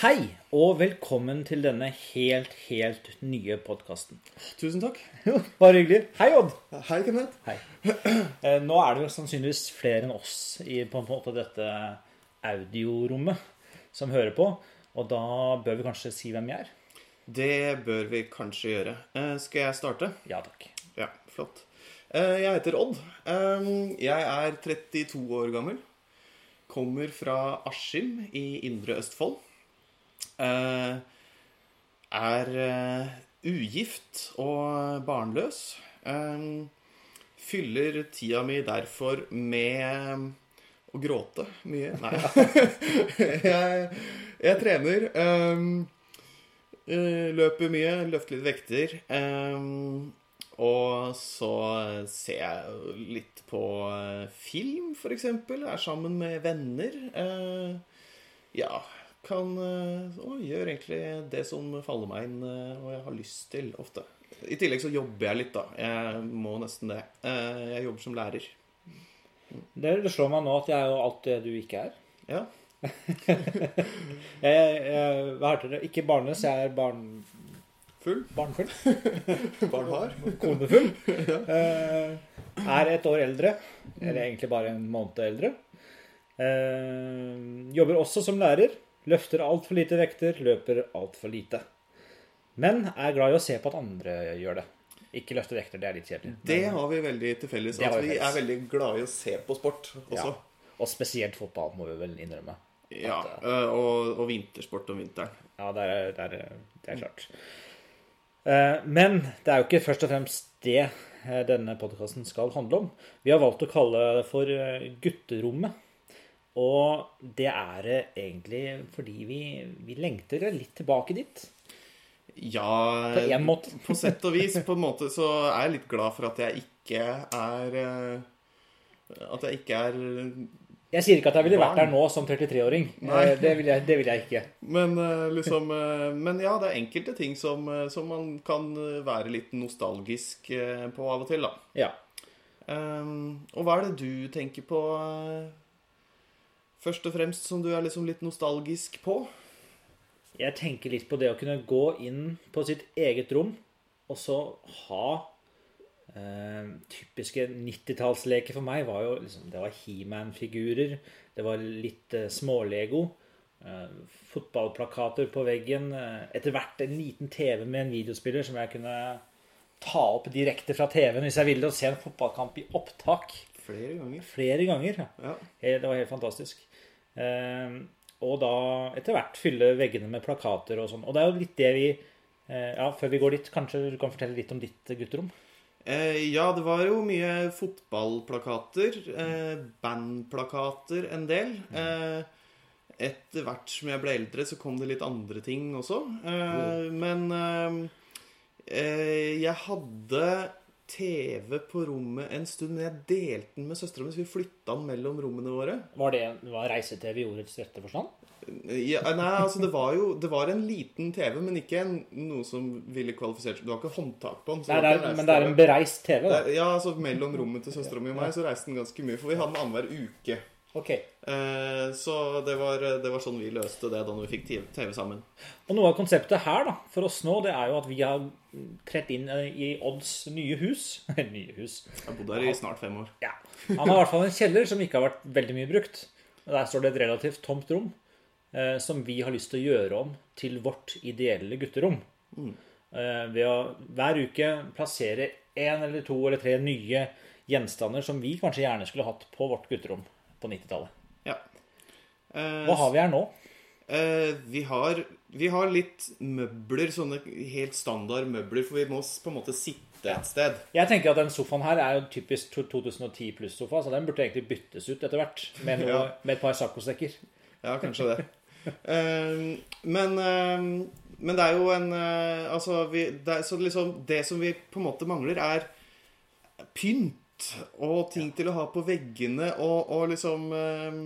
Hei, og velkommen til denne helt, helt nye podkasten. Tusen takk. Jo, bare hyggelig. Hei, Odd. Hei, Kenneth. Hei. Eh, Nå er det vel sannsynligvis flere enn oss i på en måte dette audiorommet som hører på, og da bør vi kanskje si hvem vi er. Det bør vi kanskje gjøre. Eh, Skal jeg starte? Ja takk. Ja, flott. Eh, Jeg heter Odd. Eh, Jeg er 32 år gammel. Kommer fra Askim i Indre Østfold. Eh, Er eh, ugift og barnløs. Eh, Fyller tida mi derfor med å gråte mye. Nei. jeg, jeg trener. Løper mye, løfter litt vekter. og så ser jeg litt på film, f.eks. Er sammen med venner. Ja, kan eh, Og gjør egentlig det som faller meg inn, eh, og jeg har lyst til, ofte. I tillegg så jobber jeg litt, da. Jeg må nesten det. Eh, jeg jobber som lærer. Det, det slår meg nå at jeg er jo alt det du ikke er. Ja. Jeg, jeg, hva heter det? Ikke barnløs, jeg er barn, Full. barnfull. Barn har. Konefull. Eh, er et år eldre, eller egentlig bare en måned eldre. Eh, jobber også som lærer. Løfter altfor lite vekter, løper altfor lite. Men er glad i å se på at andre gjør det. Ikke løfte vekter, det er litt kjedelig. Det har vi veldig til felles. At vi vi er veldig glad i å se på sport også. Ja. Og spesielt fotball, må vi vel innrømme. Ja, øh, og, og vintersport om vinteren. Ja, det er, det er, det er klart. Eh, Men det er jo ikke først og fremst det eh, denne podkasten skal handle om. Vi har valgt å kalle det for eh, Gutterommet. Og det er det egentlig fordi vi, vi lengter litt tilbake dit. Ja På en måte. På sett og vis. På en måte så er jeg litt glad for at jeg ikke er øh, At jeg ikke er Jeg sier ikke at jeg ville vært der nå som 33-åring. Nei. Eh, Det, vil jeg- det vil jeg ikke. Men øh, liksom Men ja, det er enkelte ting som, som man kan være litt nostalgisk på av og til, da. Ja. Um, og hva er det du tenker på først og fremst som du er liksom litt nostalgisk på? Jeg tenker litt på det å kunne gå inn på sitt eget rom, og så ha eh, Typiske 90-tallsleker for meg var jo liksom Det var He-Man-figurer, det var litt eh, smålego. Eh, fotballplakater på veggen. Eh, etter hvert en liten TV med en videospiller som jeg kunne ta opp direkte fra TV-en hvis jeg ville, og se en fotballkamp i opptak Flere ganger. flere ganger. Ja. Eh, Det var helt fantastisk. Eh, og da etter hvert fylle veggene med plakater og sånn. Og det er jo litt det vi eh, Ja, før vi går dit, kanskje du kan fortelle litt om ditt gutterom? Eh, ja, det var jo mye fotballplakater. Eh, bandplakater en del. Eh, etter hvert som jeg ble eldre, så kom det litt andre ting også. Eh, men eh, eh, jeg hadde TV på rommet en stund, men jeg delte den med søstera mi, så vi flytta den mellom rommene våre. Var det var reise-TV i ordets rette forstand? Ja, nei, altså det var jo Det var en liten TV, men ikke en, noe som ville kvalifisert Det var ikke håndtak på den. så Nei, det er, men det er en bereist TV, da. Ja, altså mellom rommet til søstera mi og meg så reiste den ganske mye. For vi hadde den annenhver uke. Ok. Eh, så det var, det var sånn vi løste det da vi fikk TV sammen. Og noe av konseptet her da, for oss nå, det er jo at vi har trett inn eh, i Odds nye hus. nye hus. Jeg har bodd her i snart fem år. Ja. Han har i hvert fall en kjeller som ikke har vært veldig mye brukt. Der står det et relativt tomt rom eh, som vi har lyst til å gjøre om til vårt ideelle gutterom. Eh, ved å hver uke plassere én eller to eller tre nye gjenstander som vi kanskje gjerne skulle hatt på vårt gutterom på 90-tallet. Ja. Eh, Hva har vi her nå? eh, vi, har, vi har litt møbler, sånne helt standard møbler, for vi må på en måte sitte et sted. Jeg tenker at den sofaen her er jo typisk 2010 pluss-sofa, så den burde egentlig byttes ut etter hvert med, noe, Ja. med et par saccosekker. Ja, kanskje det. Eh, men, eh, men det er jo en eh, Altså, vi, det, er, så liksom, det som vi på en måte mangler, er pynt og ting til å ha på veggene og, og liksom eh,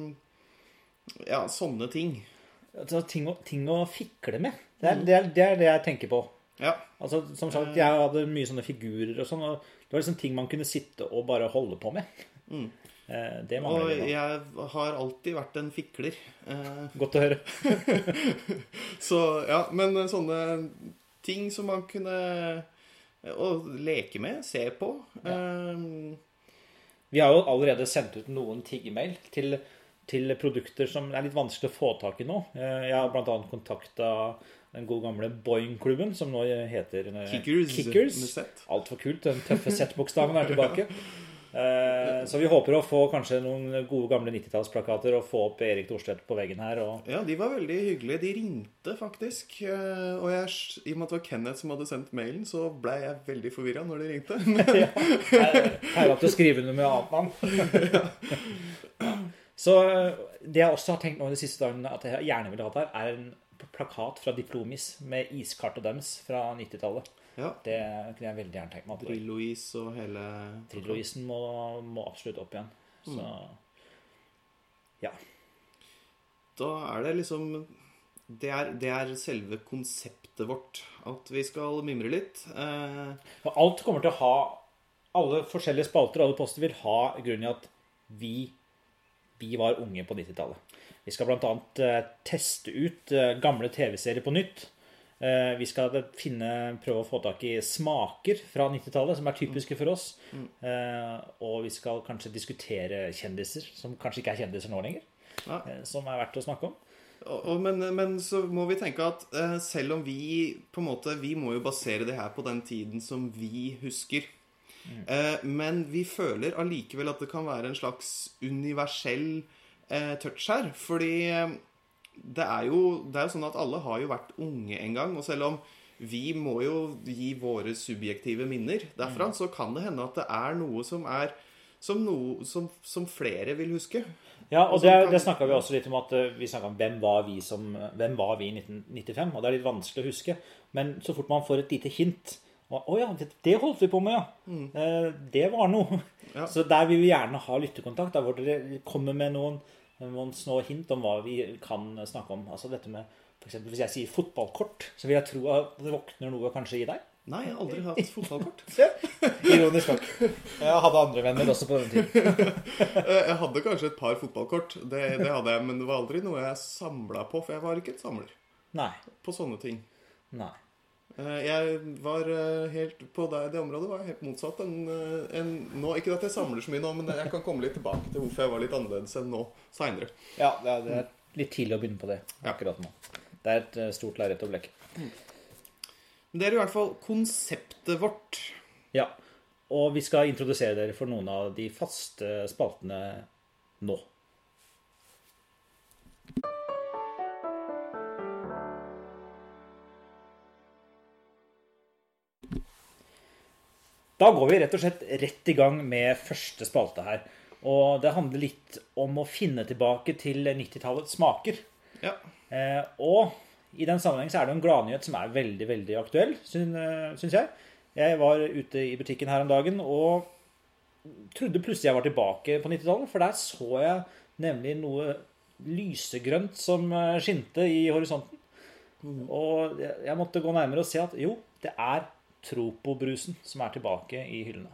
Ja, sånne ting. Altså, ting, å, ting å fikle med. Det er, det, er, det er det jeg tenker på. Ja. Altså, som sagt, Jeg hadde mye sånne figurer og sånn. og Det var liksom ting man kunne sitte og bare holde på med. Mm. det Og mangler vi nå. jeg har alltid vært en fikler. Eh, Godt å høre. Så ja, men sånne ting som man kunne eh, å leke med, se på eh, Vi har jo allerede sendt ut noen tiggemail til, til produkter som er litt vanskelig å få tak i nå. Eh, Jeg har bl.a. kontakta den gode gamle Boing-klubben, som nå heter eh, Kickers, Kickers. Altfor kult. Den tøffe Z-bokstaven er tilbake. Eh, Så vi håper å få kanskje noen gode gamle 90-tallsplakater og få opp Erik Thorstvedt på veggen her. Og Ja, de var veldig hyggelige. De ringte faktisk. eh, Og jeg, i og med at det var Kenneth som hadde sendt mailen, så ble jeg veldig forvirra når de ringte. Peiler til å skrive noe med annet navn. Så eh, det jeg også har tenkt nå de siste dagene at jeg gjerne ville hatt her, er en plakat fra Diplomis med iskartet deres fra 90-tallet. Ja. Det kunne jeg veldig gjerne tenkt meg. Drillo-is og hele Trilloisen må, må absolutt opp igjen. Så ja. Da er det liksom det er, det er selve konseptet vårt. At vi skal mimre litt. Eh, alt kommer til å ha Alle forskjellige spalter og alle poster vil ha grunnen i at vi, vi var unge på 90-tallet. Vi skal bl.a. Eh, teste ut eh, gamle TV-serier på nytt. Eh, vi skal finne, prøve å få tak i smaker fra 90-tallet som er typiske for oss. Eh, og vi skal kanskje diskutere kjendiser som kanskje ikke er kjendiser nå lenger. Ja. Som er verdt å snakke om. men, men så må vi tenke at selv om vi på en måte Vi må jo basere det her på den tiden som vi husker. Mm. men vi føler allikevel at det kan være en slags universell eh, touch her. Fordi eh, det er, jo, det er jo sånn at alle har jo vært unge en gang. Og selv om vi må jo gi våre subjektive minner derfra, så kan det hende at det er noe som er som, noe, som, som flere vil huske. Ja, og det, det snakka vi også litt om at eh, vi om hvem var vi som Hvem var vi i 1995? Og det er litt vanskelig å huske. Men så fort man får et lite hint og, oh, ja, det, det holdt vi på med, ja. Eh, det var noe. Ja. Så der vil vi gjerne ha lyttekontakt. Der hvor dere kommer med noen, noen små hint om hva vi kan snakke om. Altså dette med eksempel, Hvis jeg sier fotballkort, så vil jeg tro at det våkner noe kanskje i deg. Nei, jeg har aldri hatt fotballkort. Ironisk nok. Jeg hadde andre venner også på den tiden. Eh, Jeg hadde kanskje et par fotballkort, det, det hadde jeg, men det var aldri noe jeg samla på, for jeg var ikke et samler Nei. på sånne ting. Nei. Eh, Jeg var eh, helt på det, det området var jeg helt motsatt enn eh, enn nå. Ikke at jeg samler så mye nå, men jeg kan komme litt tilbake til hvorfor jeg var litt annerledes enn nå seinere. Ja, det er, litt tidlig å begynne på det akkurat nå. Det er et stort lerret å blekke. Men det er i hvert fall konseptet vårt. Ja. Og vi skal introdusere dere for noen av de faste spaltene nå. Da går vi rett og slett rett i gang med første spalte her. Og det handler litt om å finne tilbake til 90-tallets smaker. Ja. Eh, og i den sammenheng så er det en gladnyhet som er veldig, veldig aktuell, syns jeg. Jeg var ute i butikken her om dagen og trodde plutselig jeg var tilbake på 90-tallet, for der så jeg nemlig noe lysegrønt som eh, skinte i horisonten. Og jeg jeg måtte gå nærmere og se at jo, det er Tropo-brusen som er tilbake i hyllene.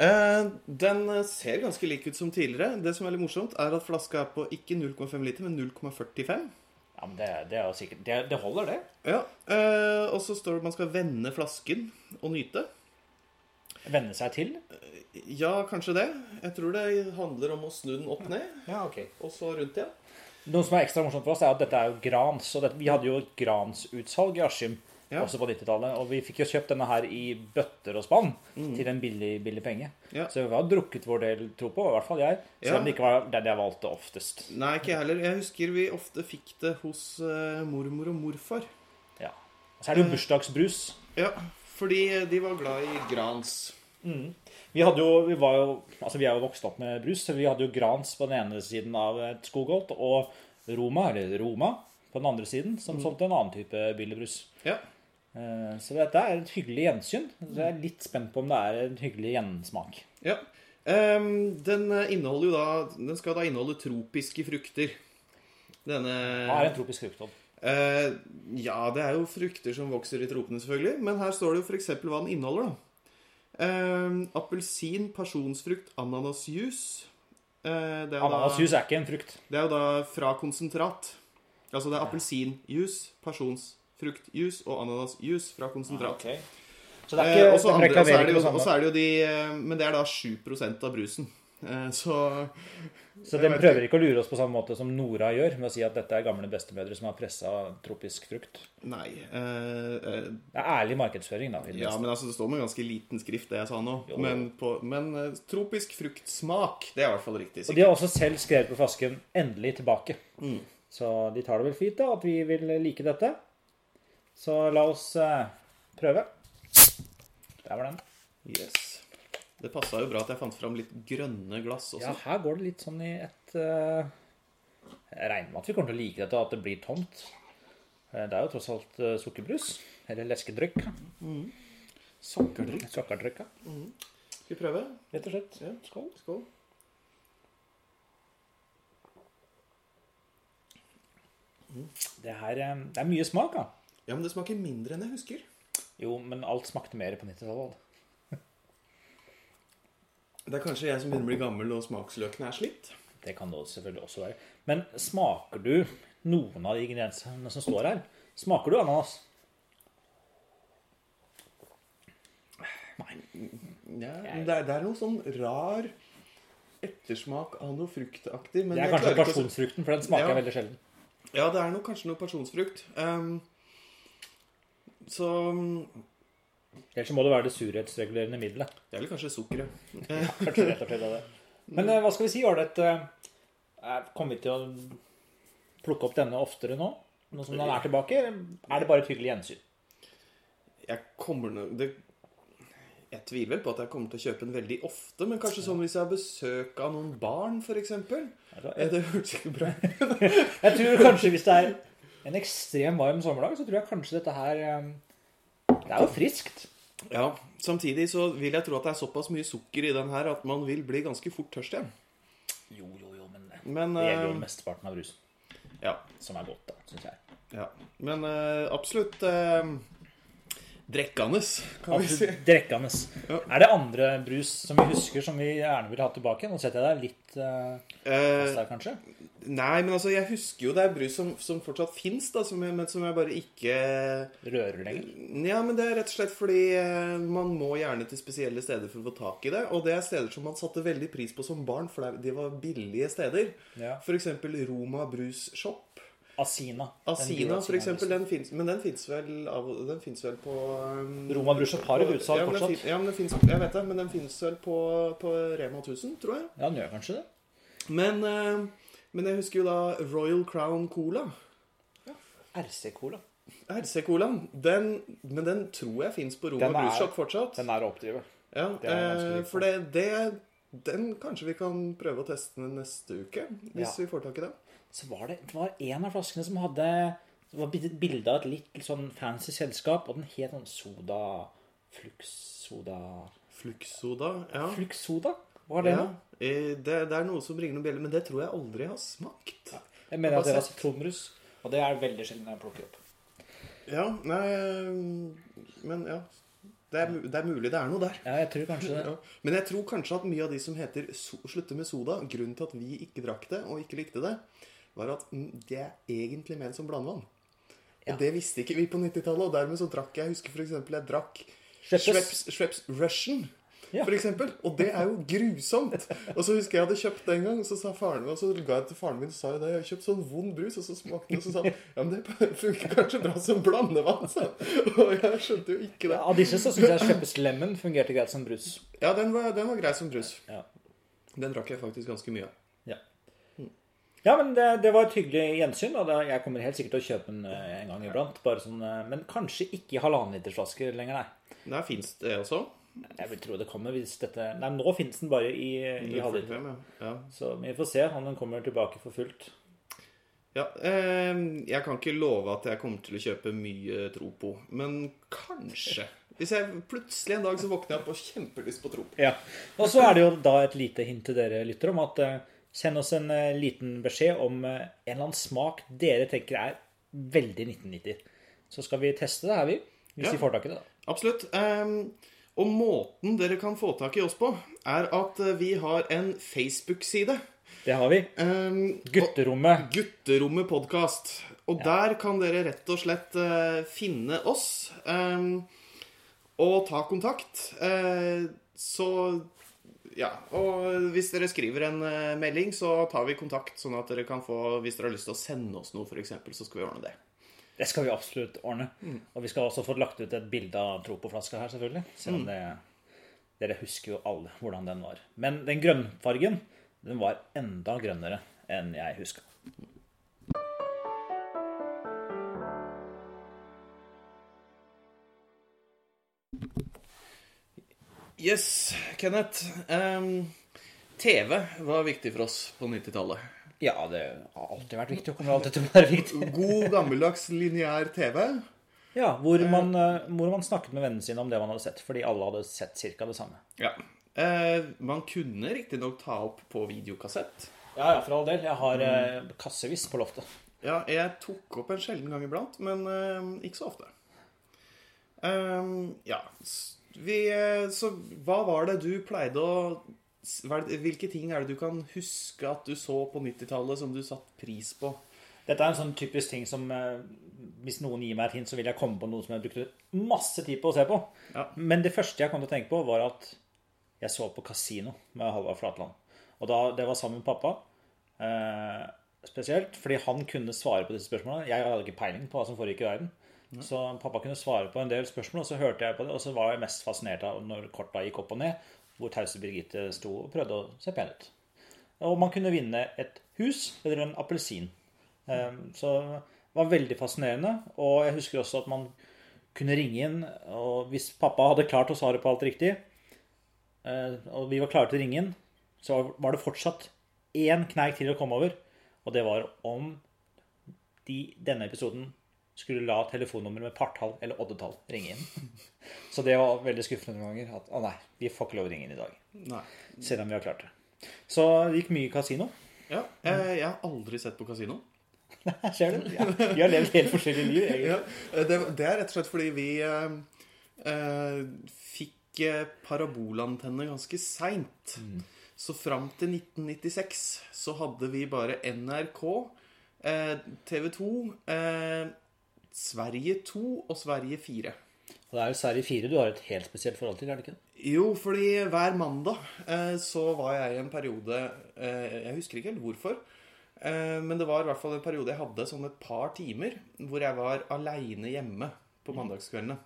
Eh, Den ser ganske lik ut som tidligere. Det som er litt morsomt, er at flaska er på ikke 0,5 liter, men 0,45. Ja, men det, det er jo sikkert Det, det holder, det. Ja, eh, Og så står det at man skal vende flasken og nyte. Venne seg til. Ja, kanskje det. Jeg tror det handler om å snu den opp ned, Ja, ok. og så rundt igjen. Noe som er ekstra morsomt for oss, er at dette er jo Grans. Og dette, vi hadde jo et Grans-utsalg i Askim Ja. også på 90-tallet. Og vi fikk jo kjøpt denne her i bøtter og spann til en billig, billig penge. Ja. Så vi har drukket vår del tro på, i hvert fall jeg. Selv Ja. om det ikke var den jeg valgte oftest. Nei, ikke jeg heller. Jeg husker vi ofte fikk det hos uh, mormor og morfar. Ja. Og så er det jo bursdagsbrus. Ja, fordi de var glad i Grans. Vi hadde jo, vi var jo, altså vi er jo vokst opp med brus, så vi hadde jo Grans på den ene siden av et skogholt, og Roma, eller Roma, på den andre siden, som solgte en annen type billig brus. Ja. Eh, Så dette er et hyggelig gjensyn. Så jeg er litt spent på om det er en hyggelig gjensmak. ja. Ehm, den da Den skal da inneholde tropiske frukter. Denne Hva er en tropisk frukt? Om? ja, det er jo frukter som vokser i tropene, selvfølgelig. Men her står det jo f.eks. hva den inneholder, da. Eh, appelsin, pasjonsfrukt, ananasjuice. Eh, er Ananasjus er ikke en frukt. det er jo da fra konsentrat. Altså det er appelsinjuice, pasjonsfruktjuice og ananasjuice fra konsentrat. Så det er Eh, ikke og så de andre- er det jo- på og så er det jo de eh, Men det er da 7% av brusen. Eh, Så Så de prøver ikke å lure oss på samme måte som Nora gjør, med å si at dette er gamle bestemødre som har pressa tropisk frukt. Nei. eh, eh, Det er ærlig markedsføring, da. ja, men altså det står med ganske liten skrift, det jeg sa nå. Jo. Men, på, men eh, tropisk fruktsmak, det er i hvert fall riktig. Og de har også selv skrevet på flasken 'endelig tilbake'. Mm. Så de tar det vel fint, da, at vi vil like dette. Så la oss eh, prøve. Der var den. Yes. Det passa jo bra at jeg fant fram litt grønne glass også. Ja, her går det litt sånn i et uh, Jeg regner med at vi kommer til å like dette, og at det blir tomt. Eh, Det er jo tross alt uh, sukkerbrus. Eller leskedrykk. Sokkerdrikk. Sukkerdrykk, ja. Skal vi prøve? rett og slett. Ja. Skål. Skål. Det her Det er mye smak, da. Ja, men det smaker mindre enn jeg husker. Jo, men alt smakte mer på 90-tallet. Det er kanskje jeg som begynner å bli gammel og smaksløkene er slitt. Det kan det selvfølgelig også være. Men smaker du noen av de ingrediensene som står her? Smaker du ananas? Nei. Ja, det, er, det er noe sånn rar ettersmak av noe fruktaktig. Men Det er kanskje ikke pasjonsfrukten, for den smaker Ja. veldig sjelden. Ja, det er noe, kanskje noe pasjonsfrukt. Ehm, så Ellers så må det være det surhetsregulerende middelet. Det er vel kanskje sukkeret. Kanskje rett og slett av det. Men eh, hva skal vi si? Ålreit eh, Kommer vi til å plukke opp denne oftere nå? Nå som den er tilbake? Eller er det bare et hyggelig gjensyn? Jeg kommer nå det, Jeg tviler vel på at jeg kommer til å kjøpe den veldig ofte, men kanskje sånn hvis jeg har besøk av noen barn, f.eks. Eh, Det hørtes ikke bra ut. Jeg tror kanskje hvis det er en ekstrem varm sommerdag, så tror jeg kanskje dette her eh, Det er jo friskt. Ja, samtidig så vil jeg tro at det er såpass mye sukker i den her at man vil bli ganske fort tørst igjen. Jo, jo, jo, men det gjelder jo eh, mesteparten av brusen. ja, Som er godt, da, syns jeg. ja. Men eh, absolutt eh, drekkende, kan vi si. Drekkende. Ja. Er det andre brus som vi husker som vi gjerne vil ha tilbake? Nå setter jeg deg litt uh, Eh, der, kanskje. nei, men altså, jeg husker jo det er brus som, som fortsatt fins, men som jeg bare ikke Rører lenger. Ja, men det er rett og slett fordi eh, man må gjerne til spesielle steder for å få tak i det. Og det er steder som man satte veldig pris på som barn, for det- de var billige steder. Ja. F.eks. Roma Brus Shop. Asina. Asina, for eksempel, den finnes, men den fins vel, vel på um, Roma Brus Shop har et utsalg ja, fortsatt. Ja, men den finnes, jeg vet det, men den fins vel på, på Rema 1000, tror jeg. Ja, den gjør kanskje det. Men, uh, men jeg husker jo da Royal Crown Cola. RC-cola. RC-colaen. Men den tror jeg fins på Roma Den Brus Shop fortsatt. Den er å oppdrive. Ja, Det eh, for det, det Den kanskje vi kan prøve å teste neste uke, hvis Ja. vi får tak i den. Så var det, det var en av flaskene som hadde Det var bilde av et litt sånn fancy selskap, og den het sånn Soda Flux Soda Fluxsoda. Ja. Flux Soda? Hva er det ja. eh, Det, det er noe som ringer noen bjeller, men det tror jeg aldri jeg har smakt. Jeg mener at det var sitronbrus. Og det er veldig sjelden jeg plukker opp. Ja, nei eh, Men ja. Det er, det er mulig det er noe der. Ja, jeg tror kanskje det. Ja. Men jeg tror kanskje at mye av de som heter so slutter med soda, grunnen til at vi ikke drakk det og ikke likte det, var at det er egentlig ment som blandevann. Ja. Og det visste ikke vi på 90-tallet, og dermed så drakk jeg Jeg husker for eksempel jeg drakk Schweppes. Russian. Ja. For eksempel. Og det er jo grusomt. Og så husker jeg jeg hadde kjøpt det en gang, og så sa faren min, og så ga jeg til faren min og sa jeg det, jeg har kjøpt sånn vond brus, og så smakte den, og så sa han ja, men det funker kanskje bra som blandevann, Så. Og jeg skjønte jo ikke det. Ja, Av disse så syns jeg Schweppes Lemon fungerte greit som brus. Ja, den var, den var grei som brus. Ja. Den drakk jeg faktisk ganske mye av. Ja, men det, det var et hyggelig gjensyn. Og det, jeg kommer helt sikkert til å kjøpe den eh, en gang iblant. Bare sånn, eh, men kanskje ikke i halvannenlitersflasker lenger, nei. Der fins det også. Jeg vil tro det kommer hvis dette Nei, nå finnes den bare i, i halvliter. 45, ja. Så vi får se om den kommer tilbake for fullt. Ja, eh, jeg kan ikke love at jeg kommer til å kjøpe mye Tropo, men kanskje. Hvis jeg plutselig en dag så våkner jeg opp og kjempelyst på Tropo. Ja. Og så er det jo da et lite hint til dere lyttere om at eh, send oss en eh, liten beskjed om eh, en eller annen smak dere tenker er veldig 1990. Så skal vi teste det her, vi. Hvis Ja. vi får tak i det, da. Absolutt. Eh, Og måten dere kan få tak i oss på, er at eh, vi har en Facebook-side. Det har vi. Um, Gutterommet. Gutterommet podkast. Og der kan dere rett og slett finne oss um, og ta kontakt. Så ja. Og hvis dere skriver en eh, melding, så tar vi kontakt, sånn at dere kan få Hvis dere har lyst til å sende oss noe, f.eks., så skal vi ordne det. Det skal vi absolutt ordne. Og vi skal også få lagt ut et bilde av Tropoflaska her, selvfølgelig. Selv om det Dere husker jo alle hvordan den var. Men den grønnfargen, den var enda grønnere enn jeg huska. Yes, Kenneth. Um, TV var viktig for oss på 90-tallet. Ja, det har alltid vært viktig, og kommer alltid til å være viktig. God, gammeldags lineær TV. Ja, hvor man, eh, hvor man snakket med vennene sine om det man hadde sett, fordi alle hadde sett cirka det samme. Ja. Eh, man kunne riktignok ta opp på videokassett. Ja, ja, for all del. Jeg har eh, kassevis på loftet. Ja, jeg tok opp en sjelden gang iblant, men eh, ikke så ofte. Ehm, ja, vi, eh, så hva var det du pleide å Hvilke ting er det du kan huske at du så på 90-tallet som du satte pris på? Dette er en sånn typisk ting som eh, Hvis noen gir meg et hint, så vil jeg komme på noe som jeg brukte masse tid på å se på. Ja. Men det første jeg kom til å tenke på, var at jeg så på Casino med Halvard Flatland. Og da, det var sammen med pappa. Eh, spesielt fordi han kunne svare på disse spørsmålene. Jeg hadde ikke peiling på hva som foregikk i verden. Så pappa kunne svare på en del spørsmål, og så hørte jeg på det. Og så var jeg mest fascinert av når korta gikk opp og ned, hvor tause Birgitte sto og prøvde å se pen ut. Og man kunne vinne et hus eller en appelsin. Eh, Så det var veldig fascinerende. Og jeg husker også at man kunne ringe inn, og hvis pappa hadde klart å svare på alt riktig, eh, og vi var klare til å ringe inn, så var det fortsatt én kneik til å komme over. Og det var om de denne episoden skulle la telefonnummeret med partall eller oddetall ringe inn. Så det var veldig skuffende noen ganger. At å nei, vi får ikke lov å ringe inn i dag. Nei. Selv om vi har klart det. Så det gikk mye kasino. Ja, jeg, jeg har aldri sett på kasino. Nei, ser du. Ja, vi har levd helt forskjellige liv, egentlig. Ja, det, det er rett og slett fordi vi eh, eh, fikk eh, parabolantenne ganske seint. Så fram til 1996 så hadde vi bare NRK, eh, TV 2, eh, Sverige 2 og Sverige 4. Og det er jo Sverige 4 du har et helt spesielt forhold til, er det ikke? Jo, fordi hver mandag eh, så var jeg i en periode eh, Jeg husker ikke helt hvorfor. Eh, men det var i hvert fall en periode jeg hadde sånn et par timer hvor jeg var aleine hjemme på mandagskveldene.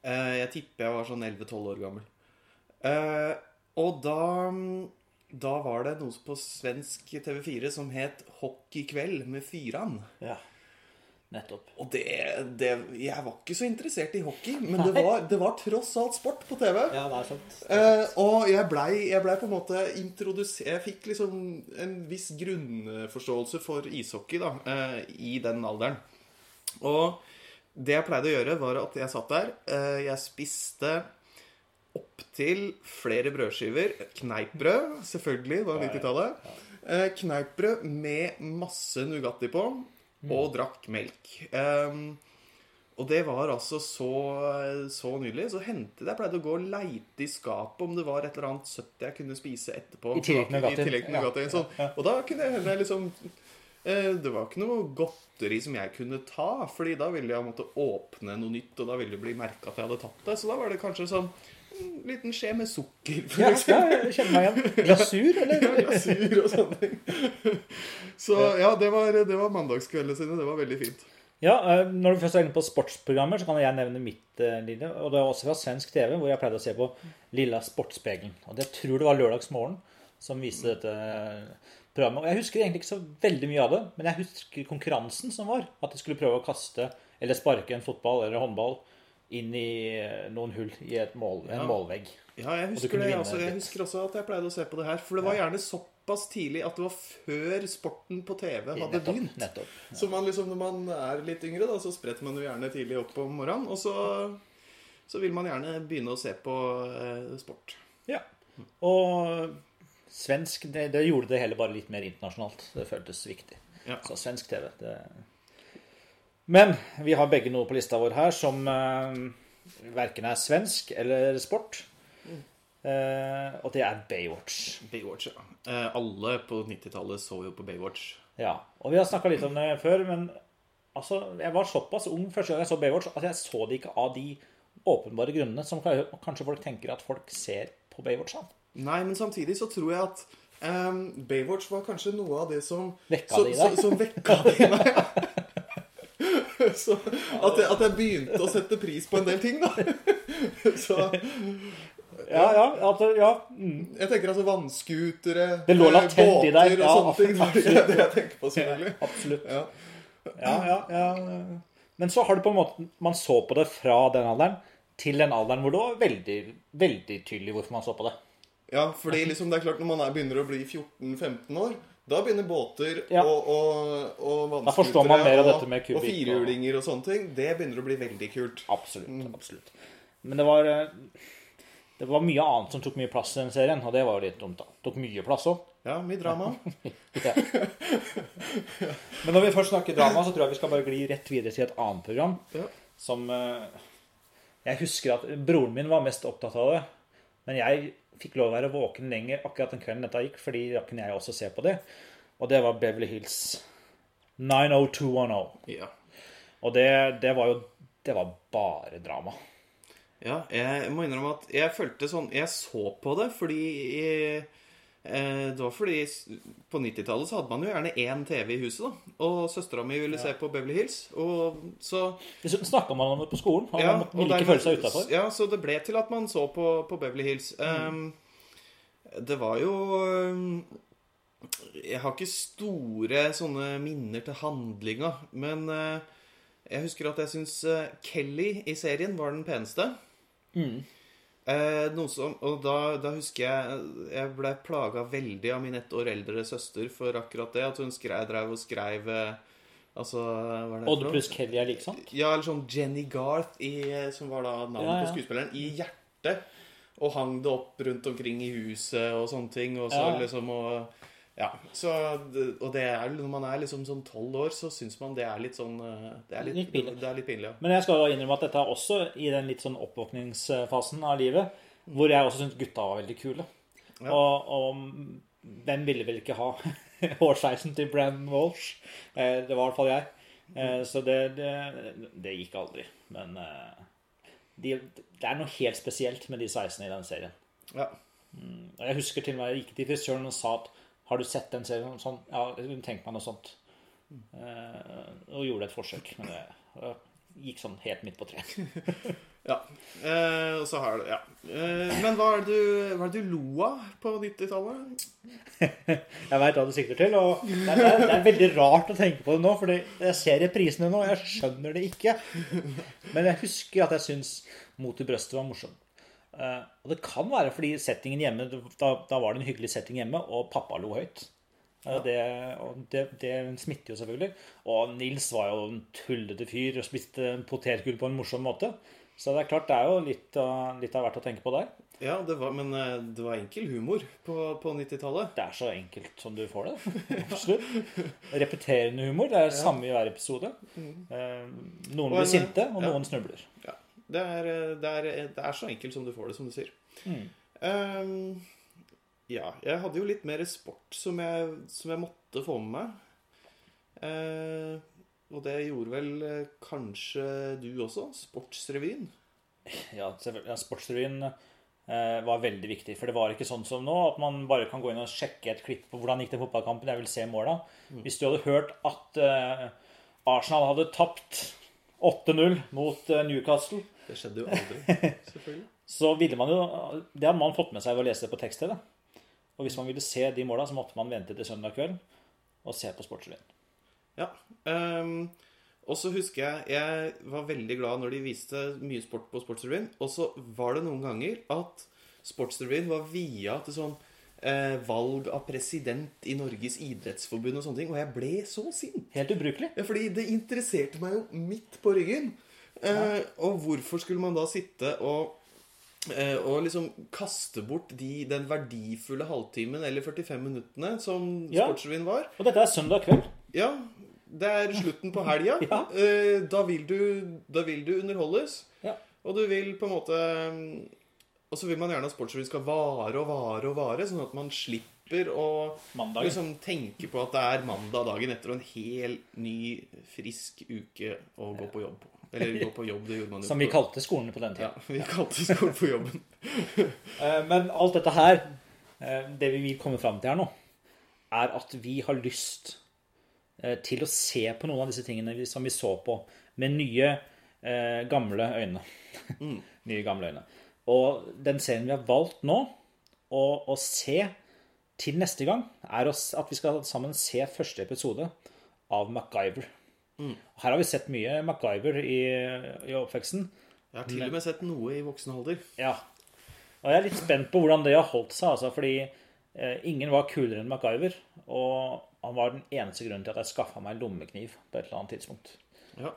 Eh, jeg tipper jeg var sånn 11-12 år gammel. Eh, og da da var det noe på svensk TV4 som het Hockeykveld med Fyran. Ja. Nettopp. Og det, det Jeg var ikke så interessert i hockey, men det var, det var tross alt sport på TV. Ja, det er sant. Eh, og jeg blei, ble på en måte introdusert Jeg fikk liksom en viss grunnforståelse for ishockey da, eh, i den alderen. Og det jeg pleide å gjøre, var at jeg satt der. Eh, jeg spiste opptil flere brødskiver. Kneippbrød, selvfølgelig, var 90-tallet. Eh, kneippbrød med masse Nugatti på, og drakk melk. Um, og det var altså så, så nydelig. Så hentet jeg pleide å gå og leite i skapet om det var et eller annet søtt jeg kunne spise etterpå. I tillegg til Nugatti. Nugatti. Ja, Sånn. ja. Og da kunne jeg liksom eh, Det var ikke noe godteri som jeg kunne ta, Fordi da ville jeg måtte åpne noe nytt, og da ville det bli merka at jeg hadde tatt det. Så da var det kanskje sånn liten skje med sukker, for Ja, eksempel. ja, jeg kjenner meg igjen. Glasur, eller? Glasur og sånne ting. Så ja, det var, det var mandagskveldene sine. Det var veldig fint. Ja, eh, Når du først er inne på sportsprogrammer, så kan jeg nevne mitt eh, lille. Og det er også fra svensk TV, hvor jeg pleide å se på Lilla Sportspegelen. Og det jeg tror det var lørdagsmorgen som viste dette eh, programmet. Og jeg husker egentlig ikke så veldig mye av det, men jeg husker konkurransen som var. At de skulle prøve å kaste eller sparke en fotball eller håndball inn i eh, noen hull i et mål, en Ja. målvegg. Ja, jeg husker det. Altså, jeg husker også at jeg pleide å se på det her. For det var gjerne såpass tidlig at det var før sporten på TV hadde Nettopp. begynt. nettopp. Så man liksom, når man er litt yngre, da, så spretter man jo gjerne tidlig opp om morgenen. Og så, så vil man gjerne begynne å se på eh, sport. Ja. Og svensk det, det gjorde det hele bare litt mer internasjonalt. Det føltes viktig. Ja. Så svensk TV det... Men vi har begge noe på lista vår her som eh, verken er svensk eller sport. Eh, og det er Baywatch. Baywatch, ja. Eh, alle på 90-tallet så jo på Baywatch. Ja, og vi har snakka litt om det før, men altså, jeg var såpass ung første gang jeg så Baywatch at jeg så det ikke av de åpenbare grunnene som kanskje folk tenker at folk ser på Baywatch av. Nei, men samtidig så tror jeg at um, Baywatch var kanskje noe av det som Vekka så, de i deg? Så, som vekka de i meg. så at jeg, at jeg begynte å sette pris på en del ting, da. så Ja, ja. Altså, ja. Mm. jeg tenker altså vannskutere, eh, båter og ja, sånne ting. Det er det jeg tenker på, selvfølgelig. Absolutt. Ja. Ja, ja, ja. Men så har du på en måte Man så på det fra den alderen til den alderen hvor det var veldig, veldig tydelig hvorfor man så på det. Ja, fordi liksom det er klart når man er, begynner å bli 14-15 år, da begynner båter Ja. og, og, og av og, og firehjulinger og sånne ting. Det begynner å bli veldig kult. Absolutt. absolutt. Men det var eh, Det var mye annet som tok mye plass i den serien, og det var jo litt dumt. da. Tok mye plass òg. Ja, mye drama. Ja. Men når vi først snakker drama, så tror jeg vi skal bare gli rett videre til et annet program. Ja. Som eh, Jeg husker at broren min var mest opptatt av det. Men jeg fikk lov å være våken lenger akkurat den kvelden dette gikk, fordi da kunne jeg også se på det. Og det var Beverly Hills 90210. Ja. Og det, det var jo Det var bare drama. ja, jeg må innrømme at jeg følte sånn Jeg så på det fordi jeg, Det var fordi på 90-tallet så hadde man jo gjerne én TV i huset, da. Og søstera mi ville se på Beverly Hills. Og så snakka man om det på skolen, og Ja, man ville og ikke dermed- føle seg utafor. Ja, så det ble til at man så på, på Beverly Hills. Um, det var jo um, Jeg har ikke store sånne minner til handlinga, men uh, jeg husker at jeg syns uh, Kelly i serien var den peneste. Eh, noe som, og da, da husker jeg jeg ble plaga veldig av min ett år eldre søster for akkurat det. At hun skrev, drev og skrev eh, Altså, hva er det Odd pluss Kelly er like sant? Ja, eller sånn Jenny Garth, i, som var da navnet Ja, ja. på skuespilleren, i hjertet. Og hang det opp rundt omkring i huset og sånne ting. Og så Ja. liksom og, Ja. Så, og det er når man er liksom sånn tolv år, så syns man det er litt sånn eh, Det er litt, Litt pinlig. Det er litt pinlig, ja. Men jeg skal jo innrømme at dette er også i den litt sånn oppvåkningsfasen av livet, hvor jeg også syns gutta var veldig kule. Ja. Og, og hvem ville vel ikke ha hårsveisen til Brandon Walsh? Eh, det var i hvert fall jeg. Eh, så det, det, det gikk aldri. Men de, det er noe helt spesielt med de sveisene i den serien. ja. Og jeg husker til og med jeg gikk til frisøren og sa at har du sett den serien? Sånn, ja, tenk meg noe sånt. Uh, og gjorde et forsøk, men det, uh, gikk sånn helt midt på treet. ja. Uh, og så har du Ja. Eh, men hva er det du, hva er det du lo av på 90-tallet? Jeg veit hva du sikter til, og det er, det, er, det er veldig rart å tenke på det nå, for jeg ser reprisene nå, og jeg skjønner det ikke. Men jeg husker at jeg syns Mot i brøstet var morsom. Eh, og det kan være fordi settingen hjemme da, da var det en hyggelig setting hjemme, og pappa lo høyt. Eh, Det, og det, det smitter jo selvfølgelig. Og Nils var jo en tullete fyr og spiste potetgull på en morsom måte. Så det er klart, det er jo litt av, litt av hvert å tenke på der. Ja, det var, men eh, det var enkel humor på, på 90-tallet. Det er så enkelt som du får det. Absolutt. Repeterende humor. Det er det samme i hver episode. Eh, Noen Og blir en- sinte, og ja. noen snubler. Ja. Det er, eh, det, er, det er så enkelt som du får det, som du sier. Mm. Um, ja, jeg hadde jo litt mer sport som jeg, som jeg måtte få med meg. Uh, og det gjorde vel eh, kanskje du også? Sportsrevyen. Ja, selvfølgelig. Ja, Sportsrevyen eh, var veldig viktig. For det var ikke sånn som nå, at man bare kan gå inn og sjekke et klipp på hvordan gikk den fotballkampen. Jeg vil se måla. Hvis du hadde hørt at eh, Arsenal hadde tapt 8-0 mot eh, Newcastle, Det skjedde jo aldri, selvfølgelig. så ville man jo Det hadde man fått med seg ved å lese det på tekst-TV. Og hvis man ville se de måla, så måtte man vente til søndag kveld og se på Sportsrevyen. Ja. Um, og så husker jeg jeg var veldig glad når de viste mye sport på Sportsrevyen. Og så var det noen ganger at Sportsrevyen var via til sånn eh, valg av president i Norges idrettsforbund og sånne ting. Og jeg ble så sint. Helt ubrukelig. Ja, fordi det interesserte meg jo midt på ryggen. Eh, og hvorfor skulle man da sitte og eh, og liksom kaste bort de, den verdifulle halvtimen eller 45 minuttene som Ja. Sportsrevyen var? Og dette er søndag kveld. Ja, det er slutten på helga. Ja. Eh, da, vil du, da vil du underholdes. Ja. Og du vil på en måte Og så vil man gjerne at Sportsrevyen skal vare og vare og vare, sånn at man slipper å liksom tenke på at det er mandag dagen etter og en hel ny, frisk uke å gå på jobb på. Eller gå på jobb, det gjorde man jo Som vi kalte skolene på den Ja, vi kalte skolen på jobben. Eh, Men alt dette her, eh, det vi vil komme fram til her nå, er at vi har lyst eh, til å se på noen av disse tingene som vi så på, med nye, gamle øyne. nye, gamle øyne. Og den serien vi har valgt nå å, å se til neste gang, er at vi skal sammen se første episode av MacGyver. Her har vi sett mye MacGyver i, i oppveksten. Jeg har til og med sett noe i voksen alder. Ja. Og jeg er litt spent på hvordan det har holdt seg, altså, fordi eh, ingen var kulere enn MacGyver. Og han var den eneste grunnen til at jeg skaffa meg en lommekniv på et eller annet tidspunkt. Ja.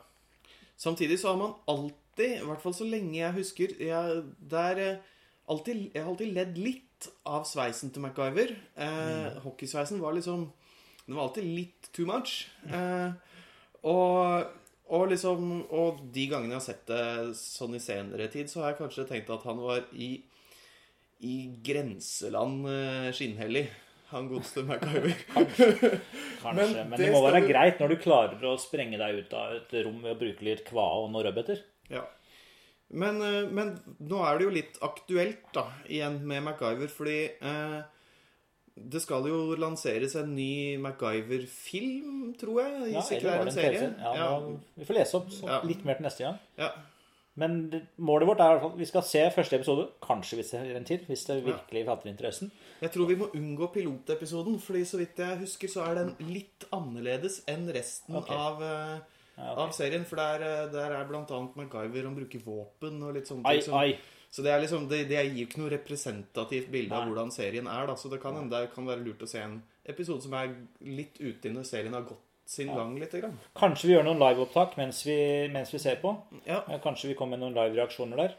Samtidig så har man alltid, i hvert fall så lenge jeg husker jeg, det er, eh, alltid, jeg har alltid ledd litt av sveisen til MacGyver. Eh, Hockeysveisen var liksom Den var alltid litt too much. Eh, og, og liksom Og de gangene jeg har sett det sånn i senere tid, så har jeg kanskje tenkt at han var i i grenseland eh, skinnhellig, han godeste MacGyver. Kanskje. Men Men, det, det må være du... greit når du klarer å sprenge deg ut av et rom ved å bruke litt kvae og noen rødbeter. Ja. Men, eh, men nå er det jo litt aktuelt da, igjen med MacGyver, fordi eh, det skal jo lanseres en ny MacGyver-film, tror jeg. Ja, Hvis ikke det er en serie. Ja, Ja, Vi får lese opp litt mer til neste gang. ja. Men målet vårt er i hvert fall vi skal se første episode. Kanskje vi ser en til, hvis det virkelig fatter interessen. Jeg tror vi må unngå pilotepisoden, fordi så vidt jeg husker, så er den litt annerledes enn resten okay. av, uh, Ja, ok. av serien. For der, eh, der er annet MacGyver, han bruker våpen og litt sånne Ai, ting. som- ai. Så det, er liksom, det, det gir ikke noe representativt bilde av hvordan serien er. Da. Så det kan hende det kan være lurt å se en episode som er litt ute når serien har gått sin gang litt. Grann. Kanskje vi gjør noen liveopptak mens, vi- mens vi ser på. Ja. Eh, Kanskje vi kommer med noen live-reaksjoner der.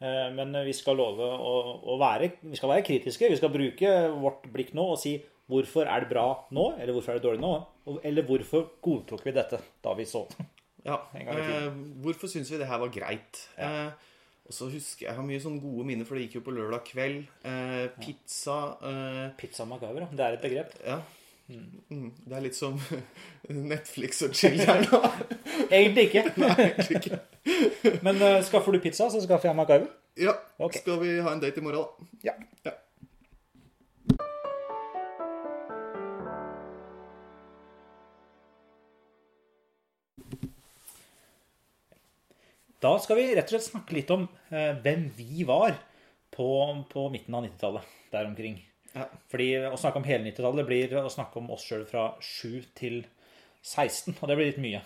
Eh, Men vi skal love å, å være Vi skal være kritiske. Vi skal bruke vårt blikk nå og si hvorfor er det bra nå, eller hvorfor er det dårlig nå? Eller hvorfor godtok vi dette da vi så ja. En gang i Eh, hvorfor syns vi det her var greit? Eh, og så husker jeg har mye sånne gode minner, for det gikk jo på lørdag kveld. Eh, pizza eh, Pizza macabre. det er et begrep. Ja. Mm. Det er litt som Netflix og chill her nå. Egentlig ikke. Nei, egentlig ikke. Men uh, skaffer du pizza, så skaffer jeg macabre. Ja. Okay. Skal vi ha en date i morgen, da? Ja. Ja. Da skal vi rett og slett snakke litt om eh, hvem vi var på, på midten av 90-tallet. Der omkring. Ja. Fordi å snakke om hele 90-tallet blir å snakke om oss sjøl fra 7 til 16, og det blir litt mye.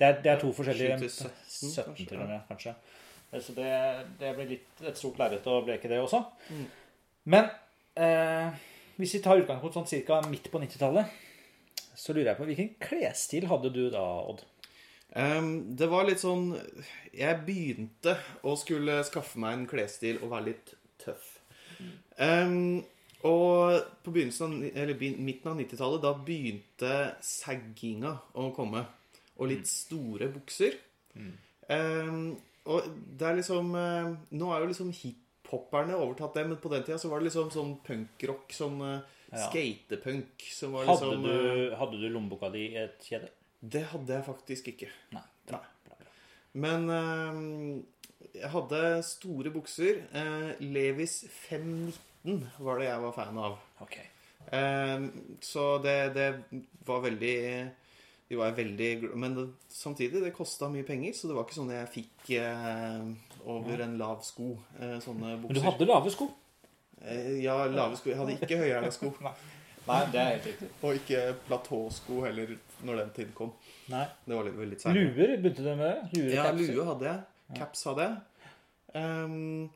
Det er, det er to forskjellige 17, 17 kanskje, til og med, kanskje. Så det, det blir litt et stort lerret å bleke det også. Mm. Men eh, hvis vi tar utgangspunkt sånn cirka midt på 90-tallet, så lurer jeg på hvilken klesstil hadde du da, Odd? Ehm, det var litt sånn Jeg begynte å skulle skaffe meg en klesstil og være litt tøff. Um, og på begynnelsen av, eller midten av 90-tallet, da begynte sagginga å komme. Og litt store bukser. Ehm, og det er liksom eh, Nå er jo liksom hiphopperne overtatt det, men på den tida så var det liksom sånn punkrock, sånn eh, Ja. skatepunk som var Hadde liksom du, eh, hadde du lommeboka di i et kjede? Det hadde jeg faktisk ikke. Nei. Nei. Men eh, jeg hadde store bukser. Eh, Levis 519 var det jeg var fan av. Okay. Eh, så det, det var veldig De var veldig Men det, samtidig, det kosta mye penger, så det var ikke sånn jeg fikk eh, over en lav sko. Eh, sånne Men du hadde lave sko? Eh, ja, lave sko. Jeg hadde ikke høyhæla sko. Nei, det er helt riktig. Og ikke platåsko heller, når den tiden kom. Nei. Det var litt, veldig særlig. Luer, begynte du med? Luer, Ja, capser? lue hadde jeg. Caps hadde jeg. Um,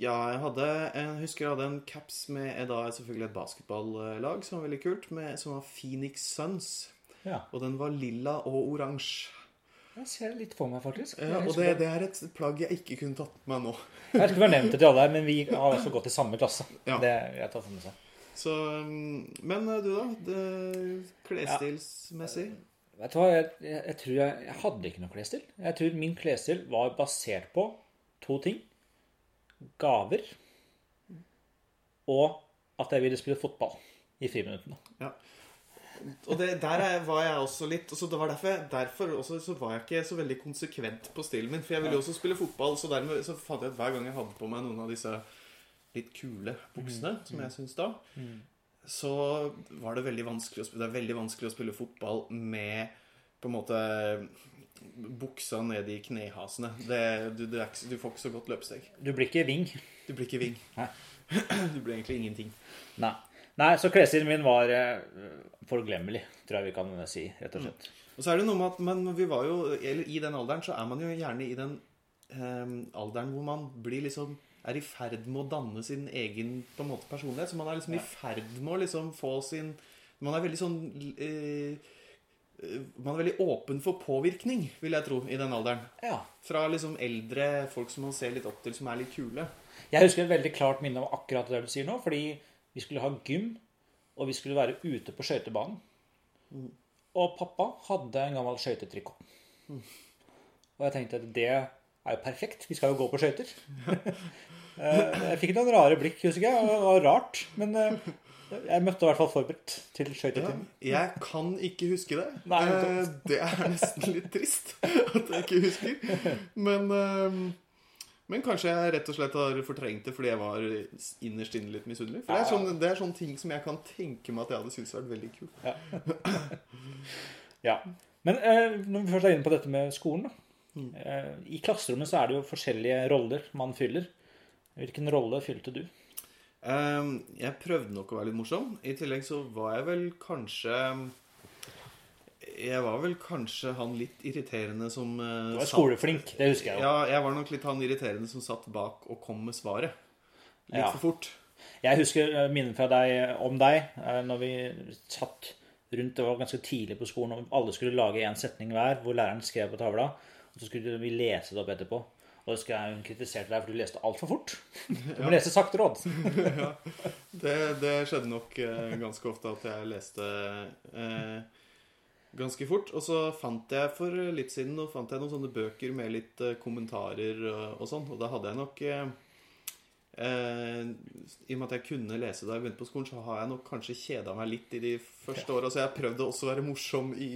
ja, jeg hadde Jeg husker jeg hadde en caps med da selvfølgelig et basketballag som var veldig kult, med, som var Phoenix Suns. Ja. Og den var lilla og oransje. Jeg ser litt for meg, faktisk. Ja, og det, det er et plagg jeg ikke kunne tatt på meg nå. Jeg vet ikke om jeg har nevnt det til alle her, men vi har også gått i samme klasse. Ja. Det er greit å få med seg. Så, um, men uh, du, da? Klesstilsmessig? Vet du hva, jeg, jeg, tror jeg, jeg hadde ikke noe klesstil. Jeg tror min klesstil var basert på to ting. Gaver og at jeg ville spille fotball i friminuttene. Ja. Og det, der er, var jeg også litt så det var derfor, derfor også, så var jeg ikke så veldig konsekvent på stilen min. For jeg ville jo også spille fotball, så dermed så fant jeg at hver gang jeg hadde på meg noen av disse litt kule buksene, som jeg syns da, så var det veldig vanskelig å spille, det er veldig vanskelig å spille fotball med på en måte buksa ned i knehasene. Det, du, du, er du får ikke så godt løpesteg. Du blir ikke ving. Du blir ikke ving. Nei. Du blir egentlig ingenting. Nei. Nei, så klesstilen min var eh, forglemmelig, tror jeg vi kan si, rett og slett. Og så er det noe med at men vi var jo, eller i den alderen så er man jo gjerne i den eh, alderen hvor man blir liksom er i ferd med å danne sin egen måte personlighet. Så man er liksom i ferd med å liksom få sin Man er veldig sånn eh, eh, Man er veldig åpen for påvirkning, vil jeg tro, i den alderen. Ja. Fra liksom eldre folk som man ser litt opp til, som er litt kule. Jeg husker et veldig klart minne om akkurat det du sier nå, fordi vi skulle ha gym, og vi skulle være ute på skøytebanen. Og pappa hadde en gammel skøytetrikot. Og jeg tenkte at det er jo perfekt, vi skal jo gå på skøyter. Eh, jeg fikk noen rare blikk, husker jeg. Det var rart. Men eh, jeg møtte i hvert fall forberedt til Ja, jeg kan ikke huske det. Nei, Eh, det er nesten litt trist at jeg ikke husker. Men, men kanskje jeg rett og slett har fortrengt det fordi jeg var innerst inne litt misunnelig. For det er, Ja. sånn, det er sånne ting som jeg kan tenke meg at jeg hadde syntes vært veldig kult. Ja. Men eh, når vi først er inne på dette med skolen, da. Eh, I klasserommet så er det jo forskjellige roller man fyller. Hvilken rolle fylte du? Eh, jeg prøvde nok å være litt morsom. I tillegg så var jeg vel kanskje Jeg var vel kanskje han litt irriterende som eh, Du var satt- skoleflink, det husker jeg jo. Ja, jeg var nok litt han irriterende som satt bak og kom med svaret. Litt Ja. for fort. Jeg husker minnet fra deg om deg eh, når vi satt rundt Det var ganske tidlig på skolen, og alle skulle lage en setning hver hvor læreren skrev på tavla. Og så skulle vi lese det opp etterpå. Og det skal jeg kritisere deg for du leste altfor fort. Du må lese sakte råd. Det, det skjedde nok eh, ganske ofte at jeg leste eh, ganske fort. Og så fant jeg for litt siden fant jeg noen sånne bøker med litt eh, kommentarer og, og sånn. Og da hadde jeg nok eh, eh, I og med at jeg kunne lese da jeg begynte på skolen, så har jeg nok kanskje kjeda meg litt i de første åra. Så jeg prøvde også å være morsom i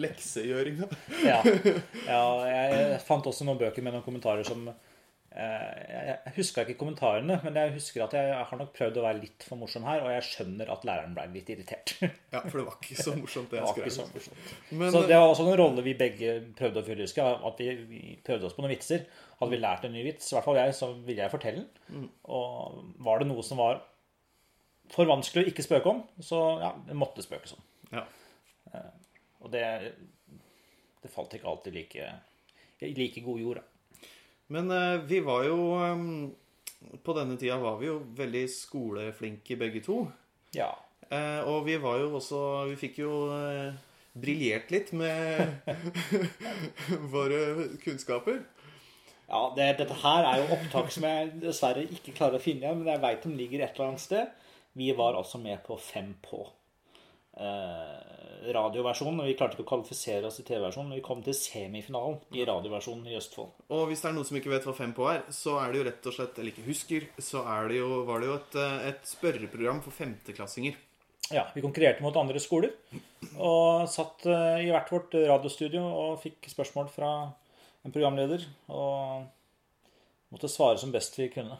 leksegjøringa. Ja. ja, jeg fant også noen bøker med noen kommentarer som eh, Jeg huska ikke kommentarene, men jeg husker at jeg har nok prøvd å være litt for morsom her, og jeg skjønner at læreren ble litt irritert. Ja, for det var ikke så morsomt, det jeg ikke så morsomt. Men, Så det var også en rolle vi begge prøvde å fylle, husker. At vi, vi prøvde oss på noen vitser. Hadde vi lært en ny vits, i hvert fall jeg, så ville jeg fortelle den. Og var det noe som var for vanskelig å ikke spøke om, så ja, det måtte spøkes om. ja. Og det, det falt ikke alltid like, like god jord. da. Men eh, vi var jo eh, På denne tida var vi jo veldig skoleflinke begge to. Ja. Eh, og vi var jo også Vi fikk jo eh, briljert litt med våre kunnskaper. Ja, det, dette her er jo opptak som jeg dessverre ikke klarer å finne igjen, men jeg veit de ligger et eller annet sted. Vi var altså med på Fem på. Eh, radioversjonen. og Vi klarte ikke å kvalifisere oss i TV-versjonen, men vi kom til semifinalen i radioversjonen i Østfold. Og hvis det er noen som ikke vet hva Fem på er, så er det jo rett og slett, eller ikke husker, så er det jo, var det jo et, eh, et spørreprogram for femteklassinger. Ja, Vi konkurrerte mot andre skoler og satt eh, i hvert vårt radiostudio og fikk spørsmål fra en programleder og måtte svare som best vi kunne.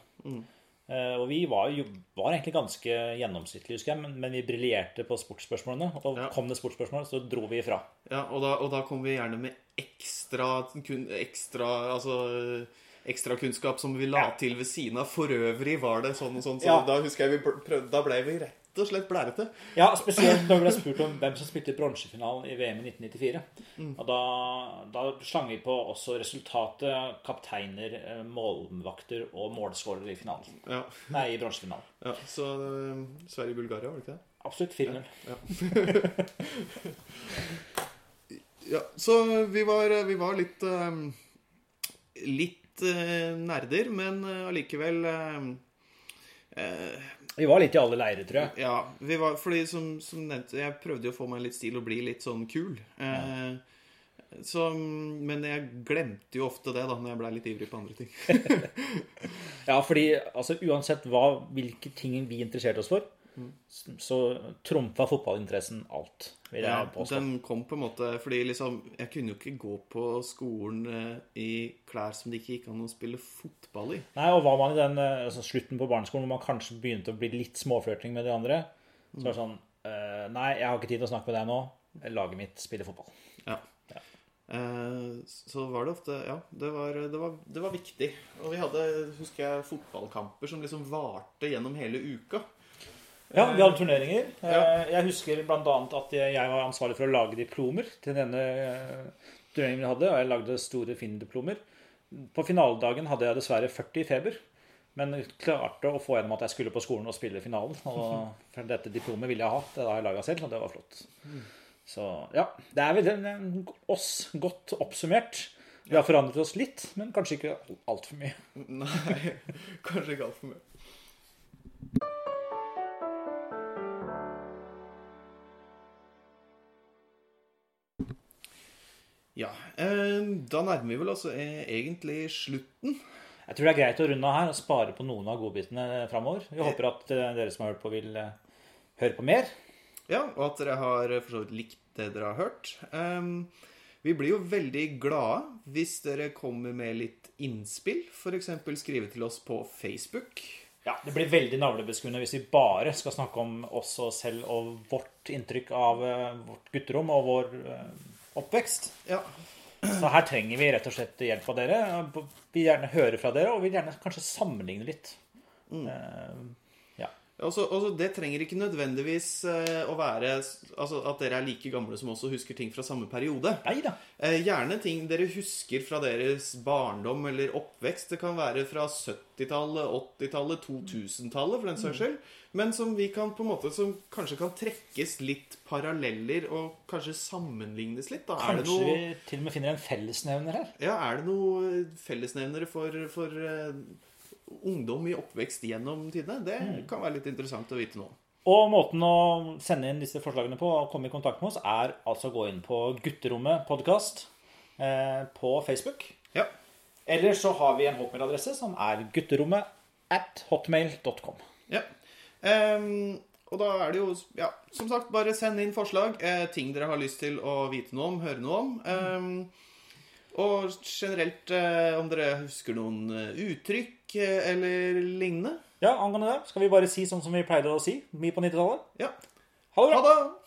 Eh, Og vi var, jo, var egentlig ganske gjennomsnittlige, husker jeg, men, men vi briljerte på sportsspørsmålene. Og Ja. kom det sportsspørsmål, så dro vi ifra. Ja, og da, og da kom vi gjerne med ekstra, kun, ekstra altså ekstra kunnskap som vi la Ja. til ved siden av. For øvrig var det sånn og sånn. Så Ja. da husker jeg vi prøvde, da ble vi rett og slett blærete. Ja, spesielt når vi ble spurt om hvem som spilte bronsefinalen i VM i 1994. Og da, da slang vi på også resultatet, kapteiner, eh, målvakter og målskårer i finalen. Ja, Nei, i bronsefinalen. ja Så uh, Sverige-Bulgaria, var det ikke det? Absolutt 4-0. Ja, så vi var, vi var litt uh, Litt uh, nerder, men allikevel eh, Vi var litt i alle leirer, tror jeg. Ja, vi var, fordi som, som nevnt, jeg prøvde jo å få meg litt stil og bli litt sånn kul. Eh, så, men jeg glemte jo ofte det da når jeg ble litt ivrig på andre ting. Ja, fordi altså, uansett hva, hvilke ting vi interesserte oss for, så trumfa fotballinteressen alt. Vil jeg Ja, påstå. den kom på en måte Fordi liksom Jeg kunne jo ikke gå på skolen eh, i klær som det ikke gikk an å spille fotball i. Nei, og var man i den eh, altså, slutten på barneskolen hvor man kanskje begynte å bli litt småflørting med de andre, så var det sånn eh, Nei, jeg har ikke tid til å snakke med deg nå. Laget mitt spiller fotball. Ja. Eh, så var det ofte Ja, det var, det, var, det var viktig. Og vi hadde, husker jeg, fotballkamper som liksom varte gjennom hele uka. Ja, vi hadde turneringer. Eh, Ja. Jeg husker bl.a. at jeg var ansvarlig for å lage diplomer til denne eh, turneringen vi hadde, og jeg lagde store Finn-diplomer. På finaledagen hadde jeg dessverre 40 i feber, men klarte å få gjennom at jeg skulle på skolen og spille finalen. Og dette diplomet ville jeg ha. Det har jeg laga selv, og det var flott. Så ja, det er vel oss godt oppsummert. Vi har forandret oss litt, men kanskje ikke altfor mye. Nei, kanskje ikke altfor mye. Ja, eh, da nærmer vi vel altså eh, egentlig slutten. Jeg tror det er greit å runde av her og spare på noen av godbitene framover. Vi håper at eh, dere som har hørt på, vil eh, høre på mer. Ja, og at dere har eh, for likt det dere har hørt. Vi blir jo veldig glade hvis dere kommer med litt innspill. F.eks. skrive til oss på Facebook. Ja, Det blir veldig navlebeskuende hvis vi bare skal snakke om oss og selv og vårt inntrykk av eh, vårt gutterom og vår eh, oppvekst. Ja, Så her trenger vi rett og slett hjelp av dere. Vi vil gjerne høre fra dere, og vil gjerne kanskje sammenligne litt. Eh, Også, også Det trenger ikke nødvendigvis eh, å være altså at dere er like gamle som også husker ting fra samme periode. Neida. Eh, gjerne ting dere husker fra deres barndom eller oppvekst. Det kan være fra 70-tallet, 80-tallet, 2000-tallet, for den saks skyld. Men som vi kan på en måte Som kanskje kan trekkes litt paralleller og kanskje sammenlignes litt. Da. Er det Kanskje noe, vi til og med finner en fellesnevner her. ja, er det noe fellesnevnere for, for eh, ungdom i oppvekst gjennom tidene? Det kan være litt interessant å vite nå. Og måten å sende inn disse forslagene på og komme i kontakt med oss, er altså å gå inn på Gutterommet podkast eh, på Facebook. Ja. Eller så har vi en hotmail-adresse som er gutterommet at hotmail.com. Ja. Um, og da er det jo, ja, som sagt, bare send inn forslag. Eh, ting dere har lyst til å vite noe om, høre noe om. Ehm, og generelt eh, om dere husker noen eh, uttrykk eh, eller lignende. Ja, angående det skal vi bare si sånn som vi pleide å si mye på 90-tallet. Ja. Ha det bra! Ha det!